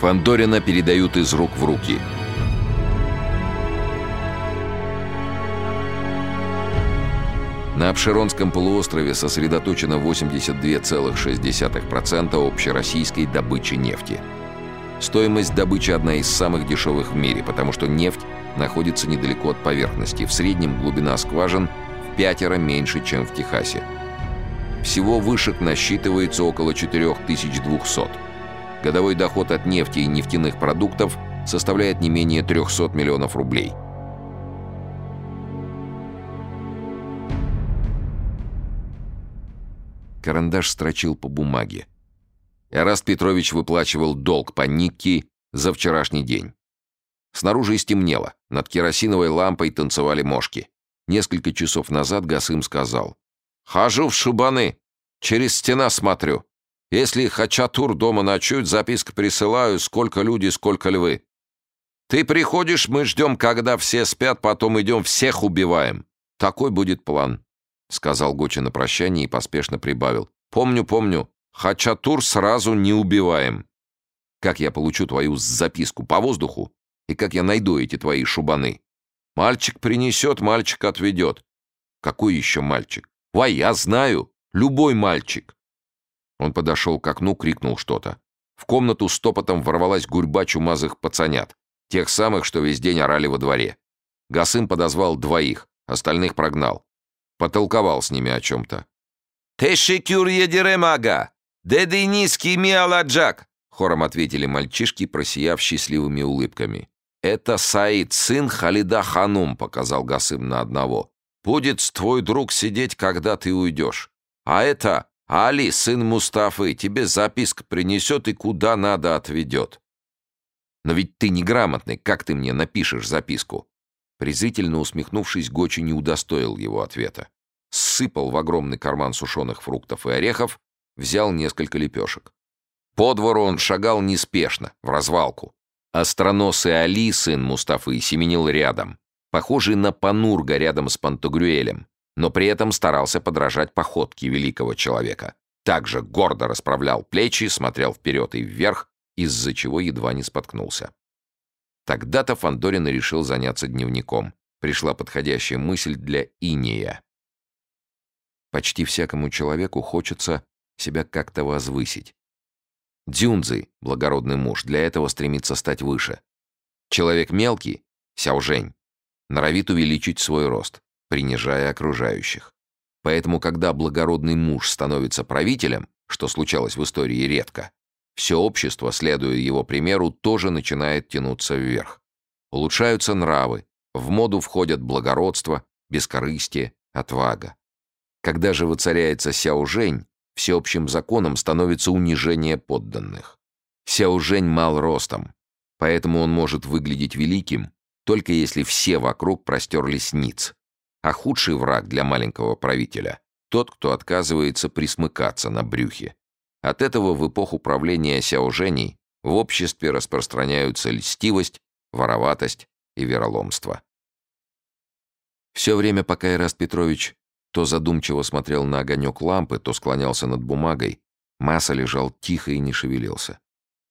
Фандорина передают из рук в руки. На Обширонском полуострове сосредоточено 82,6% общероссийской добычи нефти. Стоимость добычи одна из самых дешевых в мире, потому что нефть находится недалеко от поверхности. В среднем глубина скважин в пятеро меньше, чем в Техасе. Всего вышек насчитывается около 4200. Годовой доход от нефти и нефтяных продуктов составляет не менее 300 миллионов рублей. Карандаш строчил по бумаге. Эраст Петрович выплачивал долг по Никки за вчерашний день. Снаружи стемнело, над керосиновой лампой танцевали мошки. Несколько часов назад Гасым сказал. «Хожу в шубаны, через стена смотрю. Если Хачатур дома ночует, записку присылаю, сколько люди, сколько львы. Ты приходишь, мы ждем, когда все спят, потом идем, всех убиваем. Такой будет план», — сказал Гочи на прощание и поспешно прибавил. «Помню, помню, Хачатур сразу не убиваем. Как я получу твою записку по воздуху? И как я найду эти твои шубаны? Мальчик принесет, мальчик отведет. Какой еще мальчик? Вай, я знаю. Любой мальчик. Он подошел к окну, крикнул что-то. В комнату стопотом ворвалась гурьба чумазых пацанят. Тех самых, что весь день орали во дворе. Гасым подозвал двоих, остальных прогнал. Потолковал с ними о чем-то. «Тешикюр едеремага! «Деды низкий миаладжак!» — хором ответили мальчишки, просияв счастливыми улыбками. «Это Саид, сын Халида Ханум», — показал Гасым на одного. «Будет твой друг сидеть, когда ты уйдешь. А это Али, сын Мустафы, тебе записку принесет и куда надо отведет». «Но ведь ты неграмотный, как ты мне напишешь записку?» Презрительно усмехнувшись, Гочи не удостоил его ответа. Сыпал в огромный карман сушеных фруктов и орехов, взял несколько лепешек. По двору он шагал неспешно, в развалку. Остроносый Али, сын Мустафы, семенил рядом, похожий на Панурга рядом с Пантагрюэлем, но при этом старался подражать походке великого человека. Также гордо расправлял плечи, смотрел вперед и вверх, из-за чего едва не споткнулся. Тогда-то Фандорин решил заняться дневником. Пришла подходящая мысль для Инея. Почти всякому человеку хочется себя как-то возвысить. Дзюнзы, благородный муж, для этого стремится стать выше. Человек мелкий, Сяожень, норовит увеличить свой рост, принижая окружающих. Поэтому, когда благородный муж становится правителем, что случалось в истории редко, все общество, следуя его примеру, тоже начинает тянуться вверх. Улучшаются нравы, в моду входят благородство, бескорыстие, отвага. Когда же воцаряется Сяожень, всеобщим законом становится унижение подданных. Сяо Жень мал ростом, поэтому он может выглядеть великим, только если все вокруг простерлись ниц. А худший враг для маленького правителя — тот, кто отказывается присмыкаться на брюхе. От этого в эпоху правления Сяо Женей в обществе распространяются льстивость, вороватость и вероломство. Все время, пока Ираст Петрович то задумчиво смотрел на огонек лампы, то склонялся над бумагой. Масса лежал тихо и не шевелился.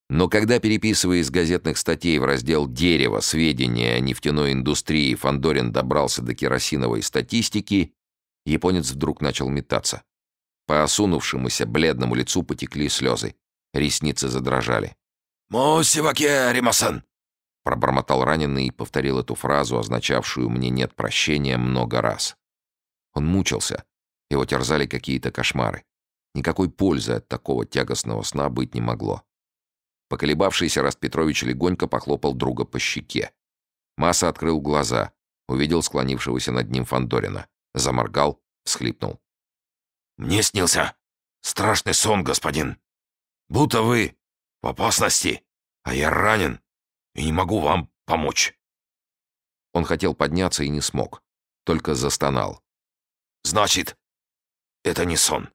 Но когда, переписывая из газетных статей в раздел «Дерево. Сведения о нефтяной индустрии» Фандорин добрался до керосиновой статистики, японец вдруг начал метаться. По осунувшемуся бледному лицу потекли слезы. Ресницы задрожали. «Мусиваке Римасан!» Пробормотал раненый и повторил эту фразу, означавшую «мне нет прощения» много раз. Он мучился. Его терзали какие-то кошмары. Никакой пользы от такого тягостного сна быть не могло. Поколебавшийся Раст Петрович легонько похлопал друга по щеке. Масса открыл глаза, увидел склонившегося над ним Фандорина, заморгал, всхлипнул. «Мне снился страшный сон, господин. Будто вы в опасности, а я ранен и не могу вам помочь». Он хотел подняться и не смог, только застонал. Значит, это не сон.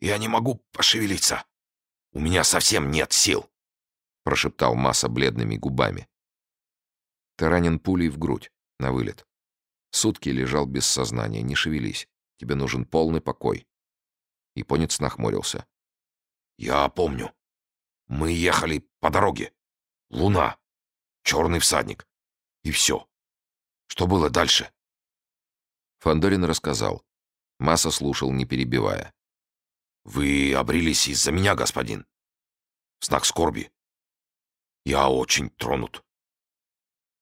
Я не могу пошевелиться. У меня совсем нет сил, прошептал Масса бледными губами. Ты ранен пулей в грудь, на вылет. Сутки лежал без сознания, не шевелись. Тебе нужен полный покой. Японец нахмурился. Я помню. Мы ехали по дороге. Луна. Черный всадник. И все. Что было дальше?» Фандорин рассказал. Масса слушал, не перебивая. «Вы обрились из-за меня, господин. В знак скорби. Я очень тронут».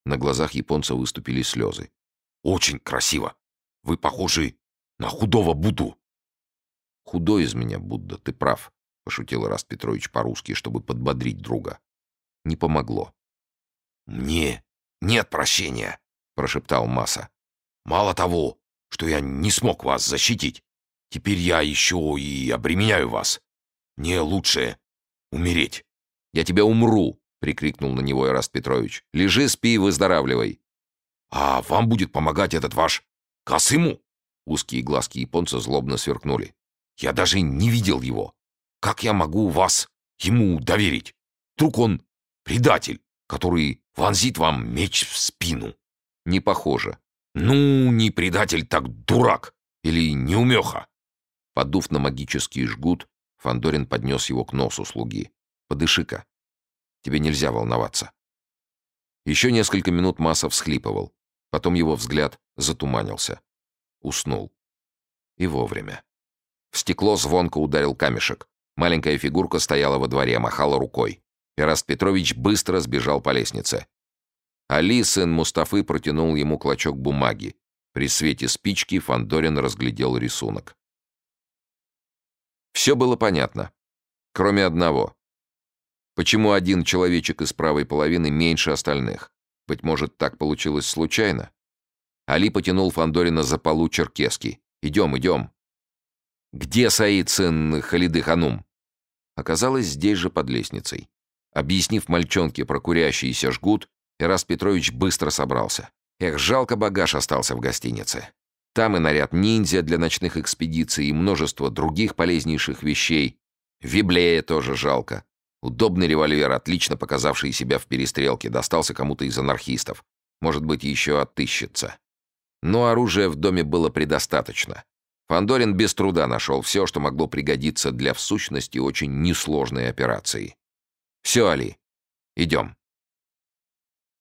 На глазах японца выступили слезы. «Очень красиво. Вы похожи на худого Будду». «Худой из меня, Будда, ты прав», — пошутил Раст Петрович по-русски, чтобы подбодрить друга. Не помогло. «Мне нет прощения», — прошептал Маса. «Мало того, что я не смог вас защитить, теперь я еще и обременяю вас. Мне лучше умереть». «Я тебя умру», — прикрикнул на него Ираст Петрович. «Лежи, спи и выздоравливай». «А вам будет помогать этот ваш Касыму?» Узкие глазки японца злобно сверкнули. «Я даже не видел его. Как я могу вас ему доверить? Вдруг он предатель, который вонзит вам меч в спину?» «Не похоже». «Ну, не предатель, так дурак. Или неумеха». Подув на магический жгут, Фандорин поднес его к носу слуги. «Подыши-ка. Тебе нельзя волноваться». Еще несколько минут Масса всхлипывал. Потом его взгляд затуманился. Уснул. И вовремя. В стекло звонко ударил камешек. Маленькая фигурка стояла во дворе, махала рукой. Ираст Петрович быстро сбежал по лестнице. Али, сын Мустафы, протянул ему клочок бумаги. При свете спички Фандорин разглядел рисунок. Все было понятно. Кроме одного. Почему один человечек из правой половины меньше остальных? Быть может, так получилось случайно? Али потянул Фандорина за полу черкески. «Идем, идем». «Где Саид, сын Халиды Ханум?» Оказалось, здесь же под лестницей. Объяснив мальчонке про курящийся жгут, Ирас Петрович быстро собрался. Эх, жалко багаж остался в гостинице. Там и наряд ниндзя для ночных экспедиций, и множество других полезнейших вещей. Виблея тоже жалко. Удобный револьвер, отлично показавший себя в перестрелке, достался кому-то из анархистов. Может быть, еще отыщется. Но оружия в доме было предостаточно. Фандорин без труда нашел все, что могло пригодиться для в сущности очень несложной операции. «Все, Али, идем».